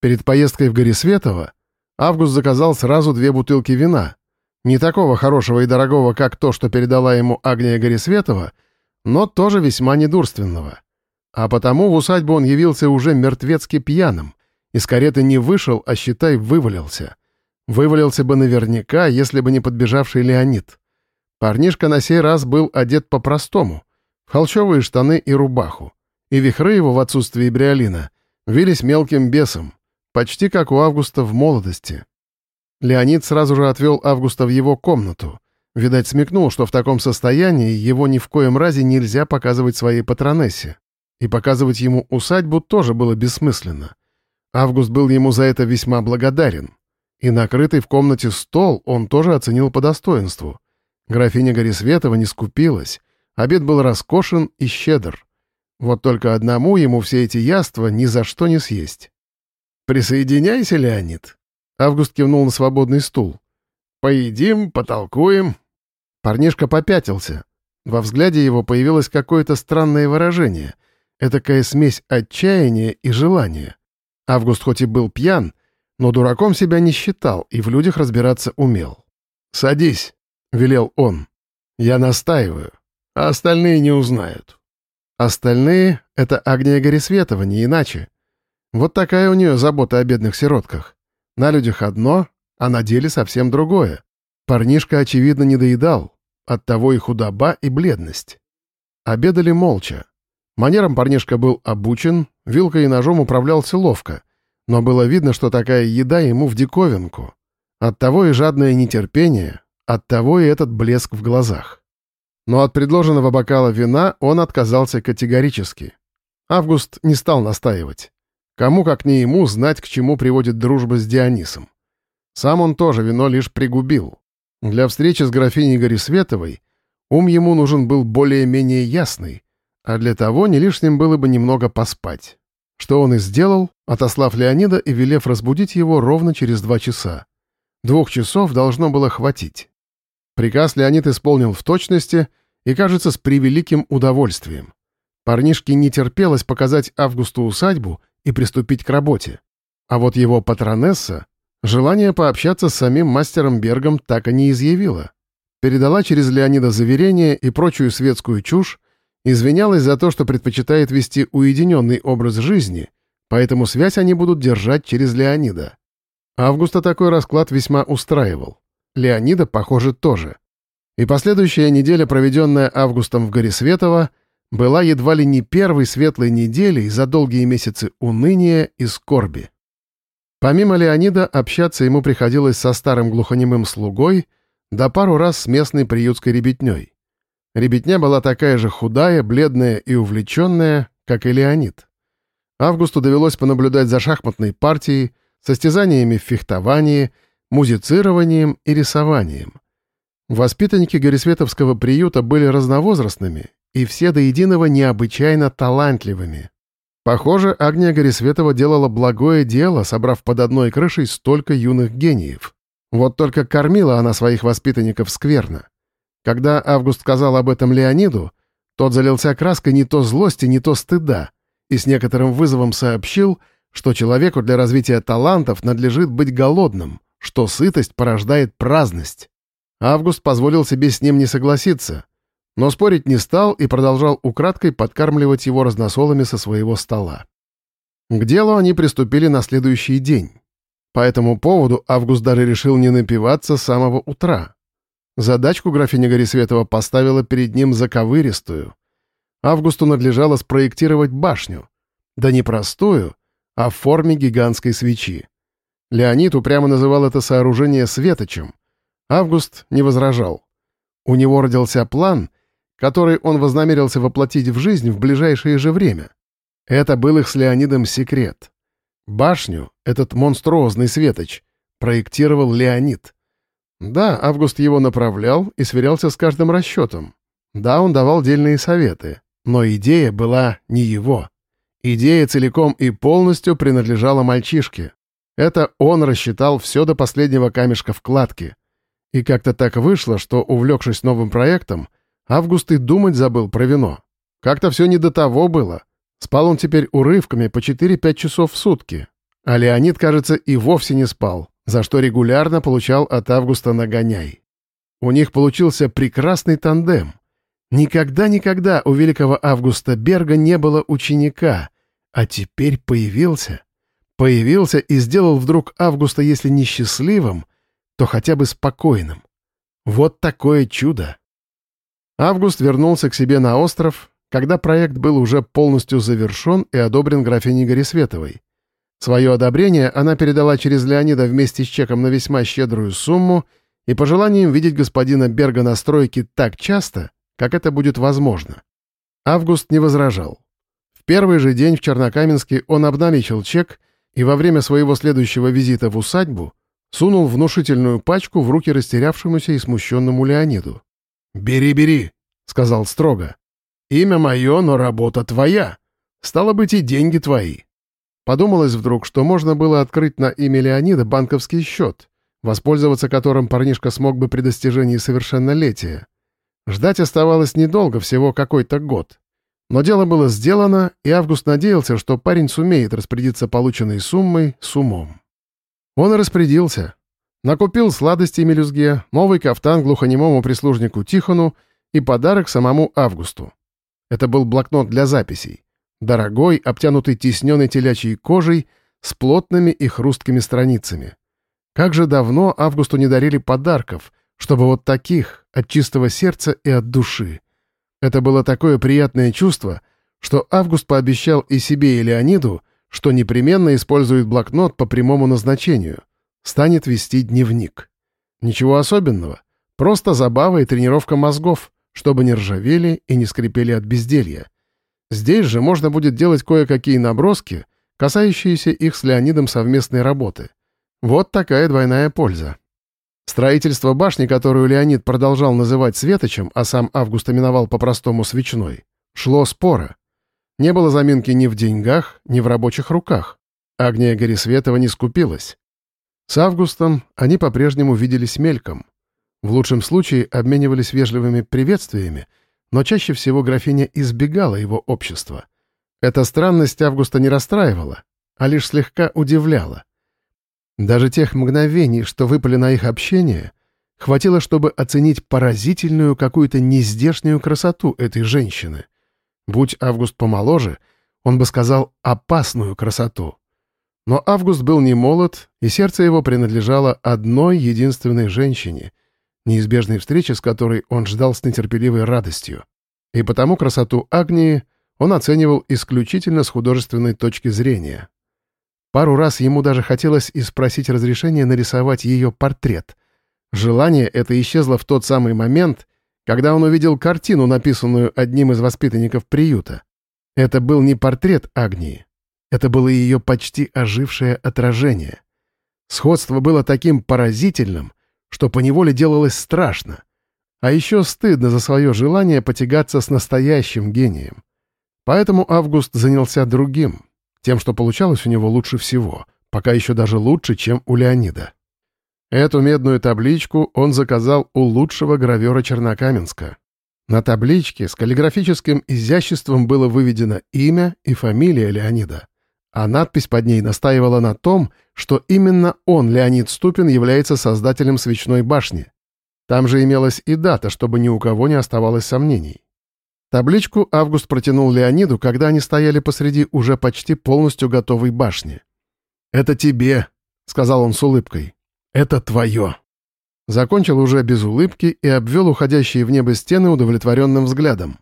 Перед поездкой в Горисветово Август заказал сразу две бутылки вина. Не такого хорошего и дорогого, как то, что передала ему Агния Горисветова, но тоже весьма недурственного. А потому в усадьбу он явился уже мертвецки пьяным. Из кареты не вышел, а, считай, вывалился. Вывалился бы наверняка, если бы не подбежавший Леонид. Парнишка на сей раз был одет по-простому. В холчевые штаны и рубаху. И вихры его в отсутствии бриолина вились мелким бесом, почти как у Августа в молодости. Леонид сразу же отвел Августа в его комнату. Видать, смекнул, что в таком состоянии его ни в коем разе нельзя показывать своей патронессе. И показывать ему усадьбу тоже было бессмысленно. Август был ему за это весьма благодарен. И накрытый в комнате стол он тоже оценил по достоинству. Графиня Горисветова не скупилась. Обед был роскошен и щедр. Вот только одному ему все эти яства ни за что не съесть. «Присоединяйся, Леонид!» Август кивнул на свободный стул. «Поедим, потолкуем». Парнишка попятился. Во взгляде его появилось какое-то странное выражение. Этакая смесь отчаяния и желания. Август хоть и был пьян, но дураком себя не считал и в людях разбираться умел. «Садись», — велел он. «Я настаиваю, а остальные не узнают». Остальные — это Агния Горисветова, не иначе. Вот такая у нее забота о бедных сиротках. На людях одно, а на деле совсем другое. Парнишка, очевидно, не доедал. Оттого и худоба, и бледность. Обедали молча. Манером парнишка был обучен, вилкой и ножом управлялся ловко. Но было видно, что такая еда ему в диковинку. Оттого и жадное нетерпение, оттого и этот блеск в глазах. Но от предложенного бокала вина он отказался категорически. Август не стал настаивать. Кому, как не ему, знать, к чему приводит дружба с Дионисом. Сам он тоже вино лишь пригубил. Для встречи с графиней Горисветовой ум ему нужен был более-менее ясный, а для того не лишним было бы немного поспать. Что он и сделал, отослав Леонида и велев разбудить его ровно через два часа. Двух часов должно было хватить. Приказ Леонид исполнил в точности и, кажется, с превеликим удовольствием. Парнишке не терпелось показать Августу усадьбу и приступить к работе. А вот его патронесса желание пообщаться с самим мастером Бергом так и не изъявила. Передала через Леонида заверение и прочую светскую чушь, извинялась за то, что предпочитает вести уединенный образ жизни, поэтому связь они будут держать через Леонида. Августа такой расклад весьма устраивал. Леонида, похоже, тоже. И последующая неделя, проведенная Августом в Горисветово, была едва ли не первой светлой неделей за долгие месяцы уныния и скорби. Помимо Леонида, общаться ему приходилось со старым глухонемым слугой, да пару раз с местной приютской ребятней. Ребятня была такая же худая, бледная и увлеченная, как и Леонид. Августу довелось понаблюдать за шахматной партией, состязаниями в фехтовании, музицированием и рисованием. Воспитанники Горисветовского приюта были разновозрастными и все до единого необычайно талантливыми. Похоже, Агния Горисветова делала благое дело, собрав под одной крышей столько юных гениев. Вот только кормила она своих воспитанников скверно. Когда Август сказал об этом Леониду, тот залился краской не то злости, не то стыда, и с некоторым вызовом сообщил, что человеку для развития талантов надлежит быть голодным, что сытость порождает праздность. Август позволил себе с ним не согласиться, но спорить не стал и продолжал украдкой подкармливать его разносолами со своего стола. К делу они приступили на следующий день. По этому поводу Август даже решил не напиваться с самого утра. Задачку графиня Горисветова поставила перед ним заковыристую. Августу надлежало спроектировать башню. Да не простую, а в форме гигантской свечи. Леонид упрямо называл это сооружение светочем. Август не возражал. У него родился план, который он вознамерился воплотить в жизнь в ближайшее же время. Это был их с Леонидом секрет. Башню, этот монструозный светоч, проектировал Леонид. Да, Август его направлял и сверялся с каждым расчетом. Да, он давал дельные советы, но идея была не его. Идея целиком и полностью принадлежала мальчишке. Это он рассчитал все до последнего камешка вкладки. И как-то так вышло, что, увлекшись новым проектом, Август и думать забыл про вино. Как-то все не до того было. Спал он теперь урывками по 4-5 часов в сутки. А Леонид, кажется, и вовсе не спал, за что регулярно получал от Августа нагоняй. У них получился прекрасный тандем. Никогда-никогда у великого Августа Берга не было ученика, а теперь появился. Появился и сделал вдруг Августа, если не счастливым, то хотя бы спокойным. Вот такое чудо! Август вернулся к себе на остров, когда проект был уже полностью завершен и одобрен графиней Горисветовой. Свое одобрение она передала через Леонида вместе с чеком на весьма щедрую сумму и пожеланием видеть господина Берга на стройке так часто, как это будет возможно. Август не возражал. В первый же день в Чернокаменске он обналичил чек и во время своего следующего визита в усадьбу сунул внушительную пачку в руки растерявшемуся и смущенному Леониду. «Бери, бери», — сказал строго. «Имя мое, но работа твоя. Стало быть, и деньги твои». Подумалось вдруг, что можно было открыть на имя Леонида банковский счет, воспользоваться которым парнишка смог бы при достижении совершеннолетия. Ждать оставалось недолго, всего какой-то год. Но дело было сделано, и Август надеялся, что парень сумеет распорядиться полученной суммой с умом. Он и распорядился. Накупил сладости мелюзге, новый кафтан глухонемому прислужнику Тихону и подарок самому Августу. Это был блокнот для записей. Дорогой, обтянутый тисненной телячьей кожей, с плотными и хрусткими страницами. Как же давно Августу не дарили подарков, чтобы вот таких, от чистого сердца и от души. Это было такое приятное чувство, что Август пообещал и себе, и Леониду, что непременно использует блокнот по прямому назначению, станет вести дневник. Ничего особенного, просто забава и тренировка мозгов, чтобы не ржавели и не скрипели от безделья. Здесь же можно будет делать кое-какие наброски, касающиеся их с Леонидом совместной работы. Вот такая двойная польза. Строительство башни, которую Леонид продолжал называть Светочем, а сам Август именовал по-простому Свечной, шло споро. Не было заминки ни в деньгах, ни в рабочих руках. Агния Горисветова не скупилась. С Августом они по-прежнему виделись мельком. В лучшем случае обменивались вежливыми приветствиями — но чаще всего графиня избегала его общества. Эта странность Августа не расстраивала, а лишь слегка удивляла. Даже тех мгновений, что выпали на их общение, хватило, чтобы оценить поразительную какую-то нездешнюю красоту этой женщины. Будь Август помоложе, он бы сказал «опасную красоту». Но Август был не молод, и сердце его принадлежало одной единственной женщине, неизбежной встречи с которой он ждал с нетерпеливой радостью. И потому красоту Агнии он оценивал исключительно с художественной точки зрения. Пару раз ему даже хотелось и спросить разрешения нарисовать ее портрет. Желание это исчезло в тот самый момент, когда он увидел картину, написанную одним из воспитанников приюта. Это был не портрет Агнии. Это было ее почти ожившее отражение. Сходство было таким поразительным, что поневоле делалось страшно. А еще стыдно за свое желание потягаться с настоящим гением. Поэтому Август занялся другим, тем, что получалось у него лучше всего, пока еще даже лучше, чем у Леонида. Эту медную табличку он заказал у лучшего гравера Чернокаменска. На табличке с каллиграфическим изяществом было выведено имя и фамилия Леонида, а надпись под ней настаивала на том, что именно он, Леонид Ступин, является создателем свечной башни. Там же имелась и дата, чтобы ни у кого не оставалось сомнений. Табличку Август протянул Леониду, когда они стояли посреди уже почти полностью готовой башни. «Это тебе», — сказал он с улыбкой. «Это твое». Закончил уже без улыбки и обвел уходящие в небо стены удовлетворенным взглядом.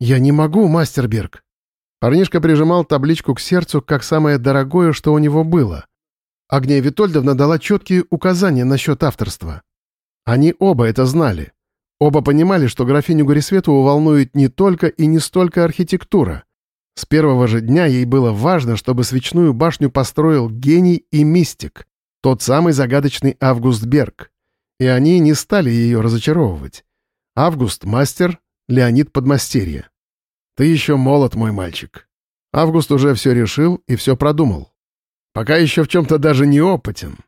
«Я не могу, Мастерберг». Парнишка прижимал табличку к сердцу как самое дорогое, что у него было — Агния Витольдовна дала четкие указания насчет авторства. Они оба это знали. Оба понимали, что графиню Горисветову волнует не только и не столько архитектура. С первого же дня ей было важно, чтобы свечную башню построил гений и мистик, тот самый загадочный Август Берг. И они не стали ее разочаровывать. Август — мастер, Леонид — подмастерье. Ты еще молод, мой мальчик. Август уже все решил и все продумал. Пока еще в чем-то даже не опытен.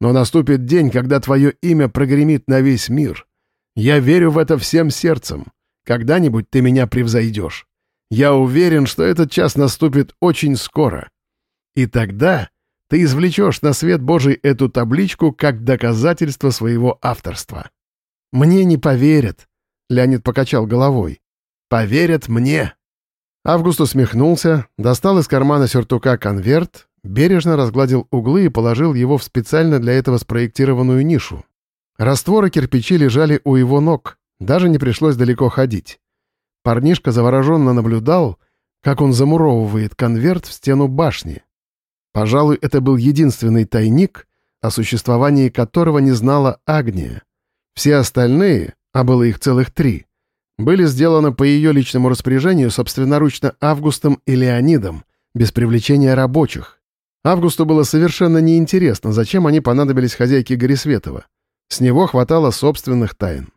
Но наступит день, когда твое имя прогремит на весь мир. Я верю в это всем сердцем. Когда-нибудь ты меня превзойдешь. Я уверен, что этот час наступит очень скоро. И тогда ты извлечешь на свет Божий эту табличку как доказательство своего авторства. Мне не поверят, Леонид покачал головой. Поверят мне. Август усмехнулся, достал из кармана сюртука конверт, бережно разгладил углы и положил его в специально для этого спроектированную нишу. Растворы кирпичи лежали у его ног, даже не пришлось далеко ходить. Парнишка завороженно наблюдал, как он замуровывает конверт в стену башни. Пожалуй, это был единственный тайник, о существовании которого не знала Агния. Все остальные, а было их целых три, были сделаны по ее личному распоряжению собственноручно Августом и Леонидом, без привлечения рабочих. Августу было совершенно неинтересно, зачем они понадобились хозяйке Горисветова. С него хватало собственных тайн.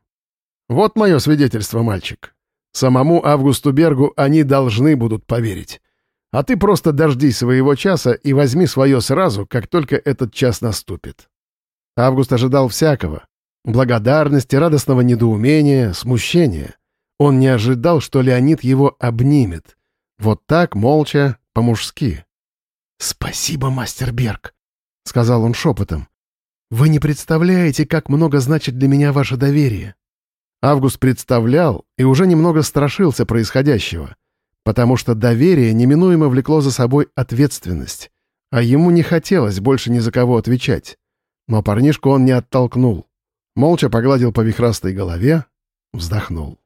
Вот мое свидетельство, мальчик. Самому Августу Бергу они должны будут поверить. А ты просто дождись своего часа и возьми свое сразу, как только этот час наступит. Август ожидал всякого. Благодарности, радостного недоумения, смущения. Он не ожидал, что Леонид его обнимет. Вот так, молча, по-мужски. «Спасибо, мастер Берг», — сказал он шепотом. «Вы не представляете, как много значит для меня ваше доверие». Август представлял и уже немного страшился происходящего, потому что доверие неминуемо влекло за собой ответственность, а ему не хотелось больше ни за кого отвечать. Но парнишку он не оттолкнул. Молча погладил по вихрастой голове, вздохнул.